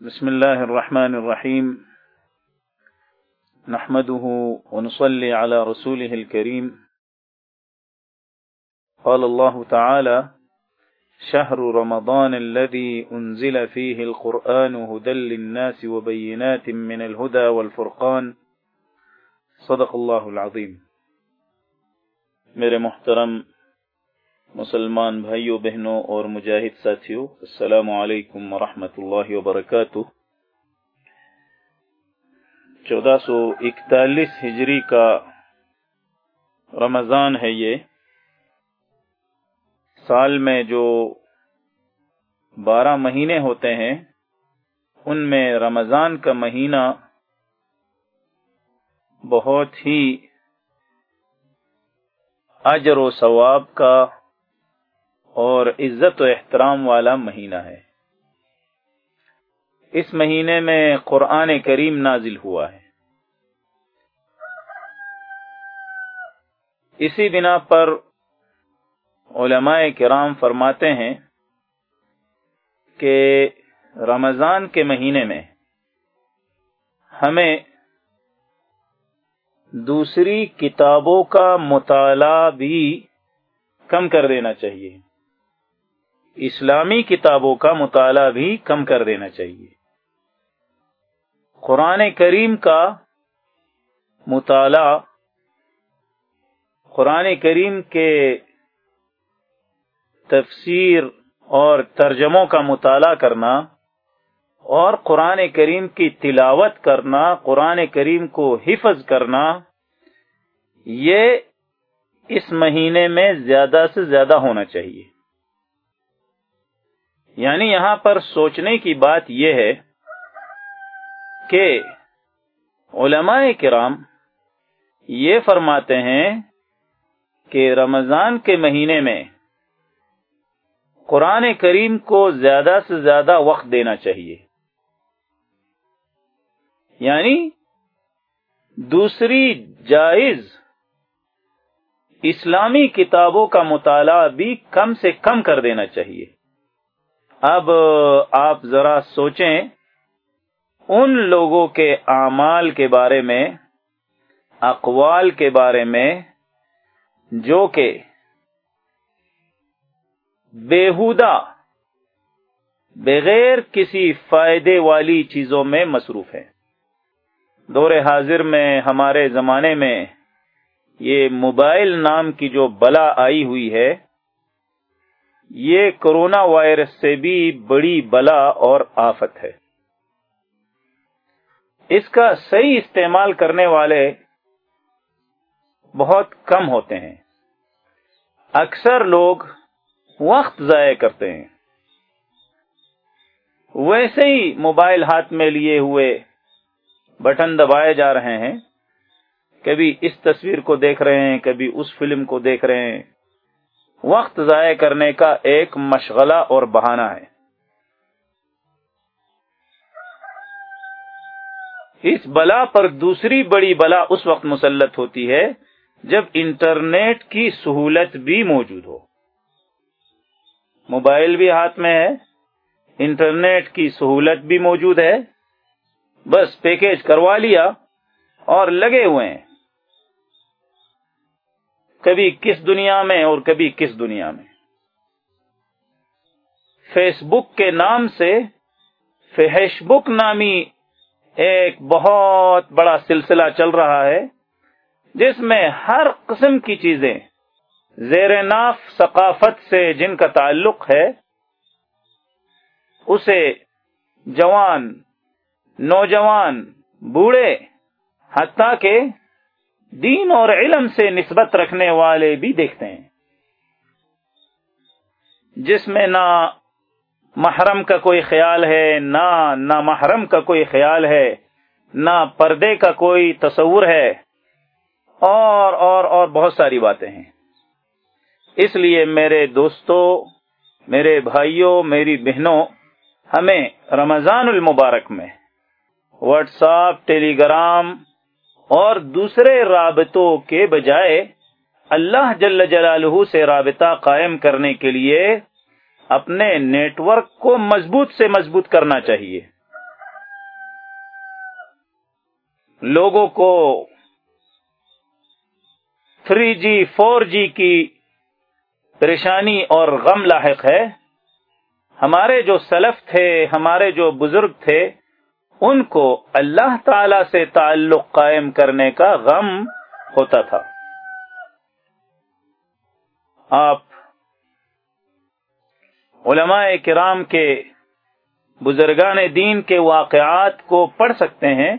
بسم الله الرحمن الرحيم. نحمده ونصلي على رسوله الكريم. قال الله تعالى شهر رمضان الذي أنزل فيه القرآن هدى للناس وبينات من الهدى والفرقان. صدق الله العظيم. میرے محترم مسلمان بھائیوں بہنوں اور مجاہد ساتھیوں السلام علیکم ورحمۃ اللہ وبرکاتہ۔ چودہ سو اکتالیس ہجری کا رمضان ہے یہ۔ سال میں جو بارہ مہینے ہوتے ہیں، ان میں رمضان کا مہینہ بہت ہی اجر و ثواب کا اور عزت و احترام والا مہینہ ہے۔ اس مہینے میں قرآن کریم نازل ہوا ہے۔ اسی بنا پر علماء کرام فرماتے ہیں کہ رمضان کے مہینے میں ہمیں دوسری کتابوں کا مطالعہ بھی کم کر دینا چاہیے۔ اسلامی کتابوں کا مطالعہ بھی کم کر دینا چاہیے۔ قرآن کریم کا مطالعہ قرآن کریم کے تفسیر اور ترجموں کا مطالعہ کرنا اور قرآن کریم کی تلاوت کرنا، قرآن کریم کو حفظ کرنا، یہ اس مہینے میں زیادہ سے زیادہ ہونا چاہیے۔ یعنی یہاں پر سوچنے کی بات یہ ہے کہ علماء کرام یہ فرماتے ہیں کہ رمضان کے مہینے میں قرآن کریم کو زیادہ سے زیادہ وقت دینا چاہیے۔ یعنی دوسری جائز اسلامی کتابوں کا مطالعہ بھی کم سے کم کر دینا چاہیے۔ اب آپ ذرا سوچیں ان لوگوں کے اعمال کے بارے میں، اقوال کے بارے میں، جو کہ بےحدہ بغیر کسی فائدے والی چیزوں میں مصروف ہے دور حاضر میں، ہمارے زمانے میں یہ موبائل نام کی جو بلا آئی ہوئی ہے یہ کرونا وائرس سے بھی بڑی بلا اور آفت ہے۔ اس کا صحیح استعمال کرنے والے بہت کم ہوتے ہیں۔ اکثر لوگ وقت ضائع کرتے ہیں۔ ویسے ہی موبائل ہاتھ میں لیے ہوئے بٹن دبائے جا رہے ہیں۔ کبھی اس تصویر کو دیکھ رہے ہیں، کبھی اس فلم کو دیکھ رہے ہیں۔ وقت ضائع کرنے کا ایک مشغلہ اور بہانہ ہے۔ اس بلا پر دوسری بڑی بلا اس وقت مسلط ہوتی ہے جب انٹرنیٹ کی سہولت بھی موجود ہو۔ موبائل بھی ہاتھ میں ہے، انٹرنیٹ کی سہولت بھی موجود ہے۔ بس پیکج کروا لیا اور لگے ہوئے ہیں۔ کبھی کس دنیا میں اور کبھی کس دنیا میں۔ فیس بک کے نام سے فیش بک نامی ایک بہت بڑا سلسلہ چل رہا ہے، جس میں ہر قسم کی چیزیں، زیر ناف ثقافت سے جن کا تعلق ہے، اسے جوان، نوجوان، بوڑھے، حتیٰ کہ دین اور علم سے نسبت رکھنے والے بھی دیکھتے ہیں۔ جس میں نہ محرم کا کوئی خیال ہے، نہ نہ محرم کا کوئی خیال ہے، نہ پردے کا کوئی تصور ہے، اور اور اور بہت ساری باتیں ہیں۔ اس لیے میرے دوستوں میرے بھائیوں میری بہنوں، ہمیں رمضان المبارک میں، واٹس ایپ، ٹیلی گرام اور دوسرے رابطوں کے بجائے اللہ جل جلالہ سے رابطہ قائم کرنے کے لیے اپنے نیٹ ورک کو مضبوط سے مضبوط کرنا چاہیے۔ لوگوں کو تھری جی فور جی کی پریشانی اور غم لاحق ہے۔ ہمارے جو سلف تھے، ہمارے جو بزرگ تھے ان کو اللہ تعالی سے تعلق قائم کرنے کا غم ہوتا تھا۔ آپ علماء کرام کے بزرگان دین کے واقعات کو پڑھ سکتے ہیں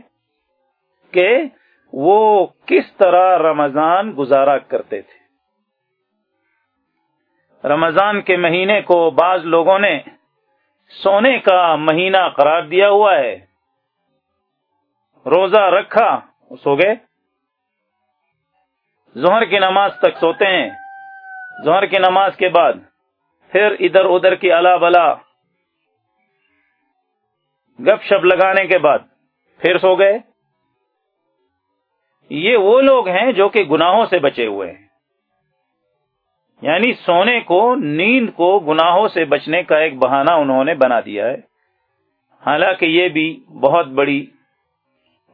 کہ وہ کس طرح رمضان گزارا کرتے تھے۔ رمضان کے مہینے کو بعض لوگوں نے سونے کا مہینہ قرار دیا ہوا ہے۔ روزہ رکھا، سو گئے۔ ظہر کی نماز تک سوتے ہیں۔ ظہر کی نماز کے بعد پھر ادھر ادھر کی الا بلا، گپ شپ لگانے کے بعد پھر سو گئے۔ یہ وہ لوگ ہیں جو کہ گناہوں سے بچے ہوئے ہیں۔ یعنی سونے کو، نیند کو گناہوں سے بچنے کا ایک بہانہ انہوں نے بنا دیا ہے۔ حالانکہ یہ بھی بہت بڑی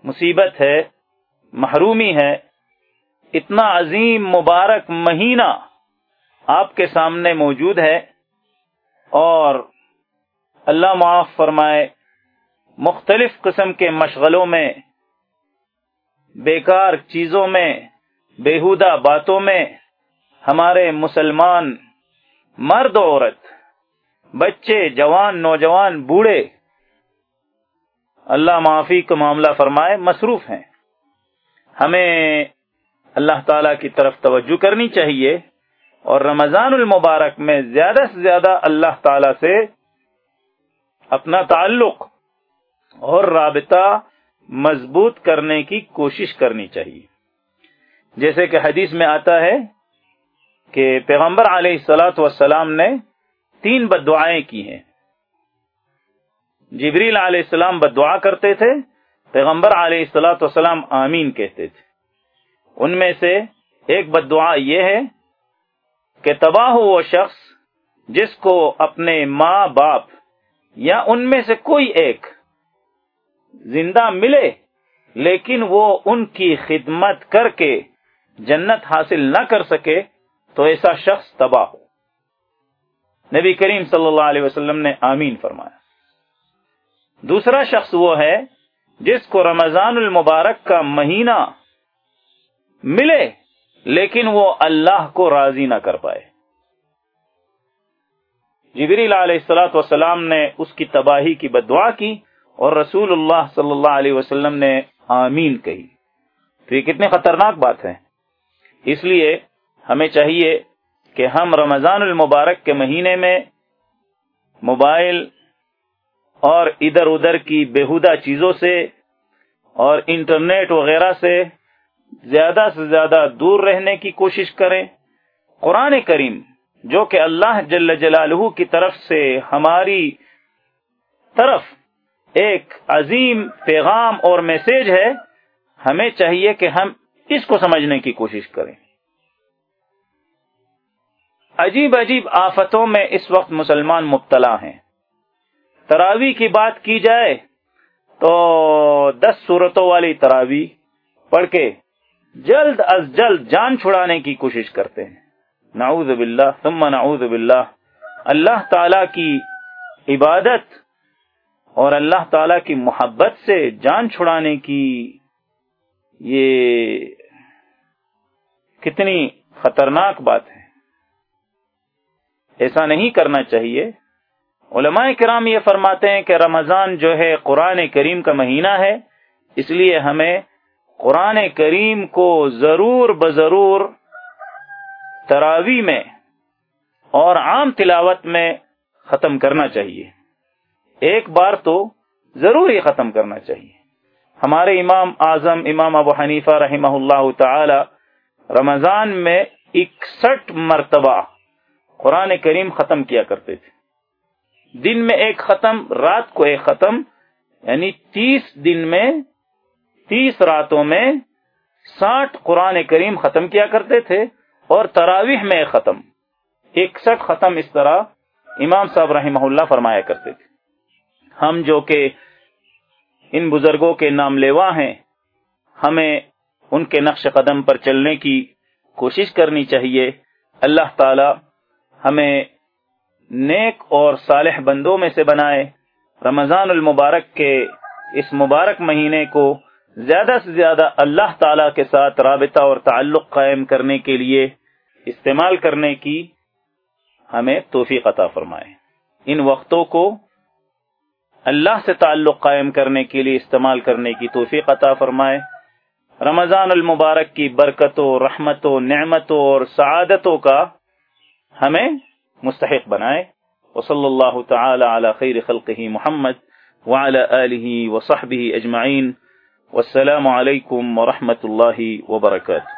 مصیبت ہے، محرومی ہے، اتنا عظیم مبارک مہینہ آپ کے سامنے موجود ہے اور اللہ معاف فرمائے، مختلف قسم کے مشغلوں میں، بیکار چیزوں میں بےحدہ باتوں میں ہمارے مسلمان مرد عورت، بچے، جوان، نوجوان، بوڑھے اللہ معافی کا معاملہ فرمائے، مصروف ہیں۔ ہمیں اللہ تعالی کی طرف توجہ کرنی چاہیے اور رمضان المبارک میں زیادہ سے زیادہ اللہ تعالی سے اپنا تعلق اور رابطہ مضبوط کرنے کی کوشش کرنی چاہیے۔ جیسے کہ حدیث میں آتا ہے کہ پیغمبر علیہ السلاۃ وسلام نے تین بد دعائیں کی ہیں۔ جبریل علیہ السلام بد دعا کرتے تھے، پیغمبر علیہ السلاۃ وسلام آمین کہتے تھے۔ ان میں سے ایک بد دعا یہ ہے کہ تباہ ہو وہ شخص جس کو اپنے ماں باپ یا ان میں سے کوئی ایک زندہ ملے، لیکن وہ ان کی خدمت کر کے جنت حاصل نہ کر سکے، تو ایسا شخص تباہ ہو۔ نبی کریم صلی اللہ علیہ وسلم نے آمین فرمایا۔ دوسرا شخص وہ ہے جس کو رمضان المبارک کا مہینہ ملے لیکن وہ اللہ کو راضی نہ کر پائے۔ جبریل علیہ السلاۃ وسلام نے اس کی تباہی کی بدعا کی اور رسول اللہ صلی اللہ علیہ وسلم نے آمین کہی۔ تو یہ کتنی خطرناک بات ہے۔ اس لیے ہمیں چاہیے کہ ہم رمضان المبارک کے مہینے میں موبائل اور ادھر ادھر کی بےحدہ چیزوں سے اور انٹرنیٹ وغیرہ سے زیادہ سے زیادہ دور رہنے کی کوشش کریں۔ قرآن کریم، جو کہ اللہ جل جلالہ کی طرف سے ہماری طرف ایک عظیم پیغام اور میسج ہے، ہمیں چاہیے کہ ہم اس کو سمجھنے کی کوشش کریں۔ عجیب عجیب آفتوں میں اس وقت مسلمان مبتلا ہیں۔ تراوی کی بات کی جائے تو دس صورتوں والی تراوی پڑھ کے جلد از جلد جان چھڑانے کی کوشش کرتے ہیں۔ نعوذ باللہ، ثم نعوذ باللہ۔ اللہ تعالی کی عبادت اور اللہ تعالی کی محبت سے جان چھڑانے کی یہ کتنی خطرناک بات ہے۔ ایسا نہیں کرنا چاہیے علماء کرام یہ فرماتے ہیں کہ رمضان جو ہے قرآن کریم کا مہینہ ہے، اس لیے ہمیں قرآن کریم کو ضرور بضرور تراوی میں اور عام تلاوت میں ختم کرنا چاہیے۔ ایک بار تو ضرور ہی ختم کرنا چاہیے۔ ہمارے امام اعظم، امام ابو حنیفہ رحمہ اللہ تعالی، رمضان میں اکسٹھ مرتبہ قرآن کریم ختم کیا کرتے تھے۔ دن میں ایک ختم، رات کو ایک ختم یعنی تیس دن میں، تیس راتوں میں ساٹھ قرآن کریم ختم کیا کرتے تھے اور تراویح میں ایک ختم۔ اکسٹھ ختم اس طرح امام صاحب رحمہ اللہ فرمایا کرتے تھے۔ ہم جو کہ ان بزرگوں کے نام لیوا ہیں، ہمیں ان کے نقش قدم پر چلنے کی کوشش کرنی چاہیے۔ اللہ تعالی ہمیں نیک اور صالح بندوں میں سے بنائے۔ رمضان المبارک کے اس مبارک مہینے کو زیادہ سے زیادہ اللہ تعالی کے ساتھ رابطہ اور تعلق قائم کرنے کے لیے استعمال کرنے کی ہمیں توفیق عطا فرمائے۔ ان وقتوں کو اللہ سے تعلق قائم کرنے کے لیے استعمال کرنے کی توفیق عطا فرمائے۔ رمضان المبارک کی برکتوں، رحمتوں، نعمتوں اور سعادتوں کا ہمیں مستحق بنائے وصلى الله تعالى على خير خلقه محمد وعلى آله وصحبه أجمعين. والسلام عليكم ورحمة الله وبركاته.